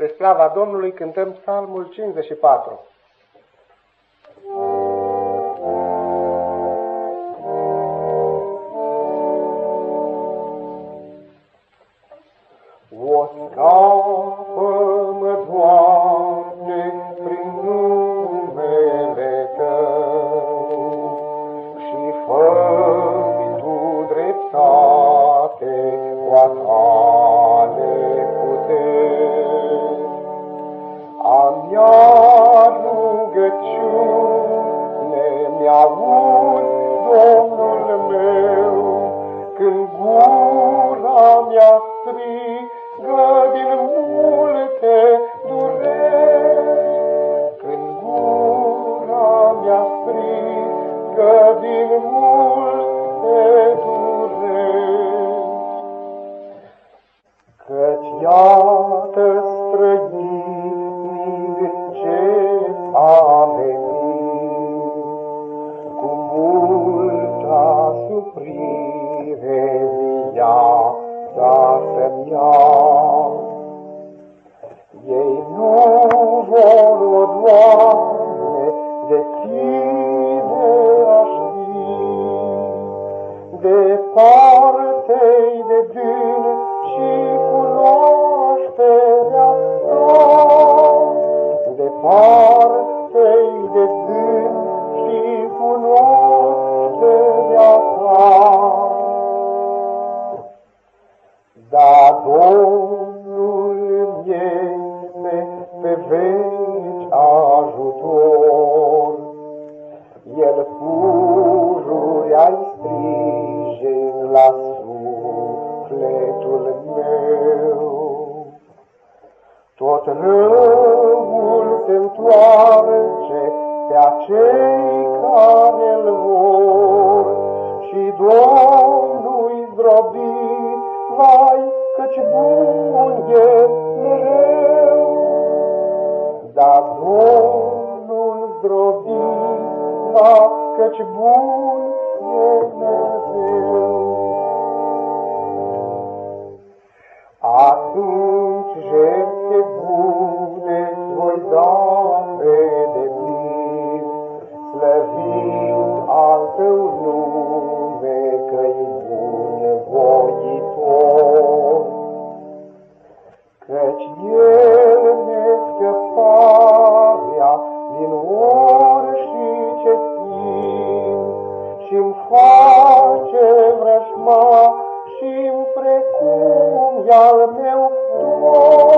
Spre slava Domnului cântăm psalmul 54. O scapă-mă, Doamne, prin numele Tău și fă Tu dreptate cu a tale mea rugăciune mi-auzi, Domnul meu, când gura mea strigă din multe dureri, privevia zasemniał. Jej nowo odłamy de parte de și culoare. Da, Domnul este pe veci ajutor, El pururi ai sprijin la sufletul meu. Tot răul se întoarce pe acei care-l bun e mereu. Dar Domnul zdrobi, va, căci bun e mereu. Atunci ori și ce simt și-mi face vrășma și-mi precum al meu Doamne.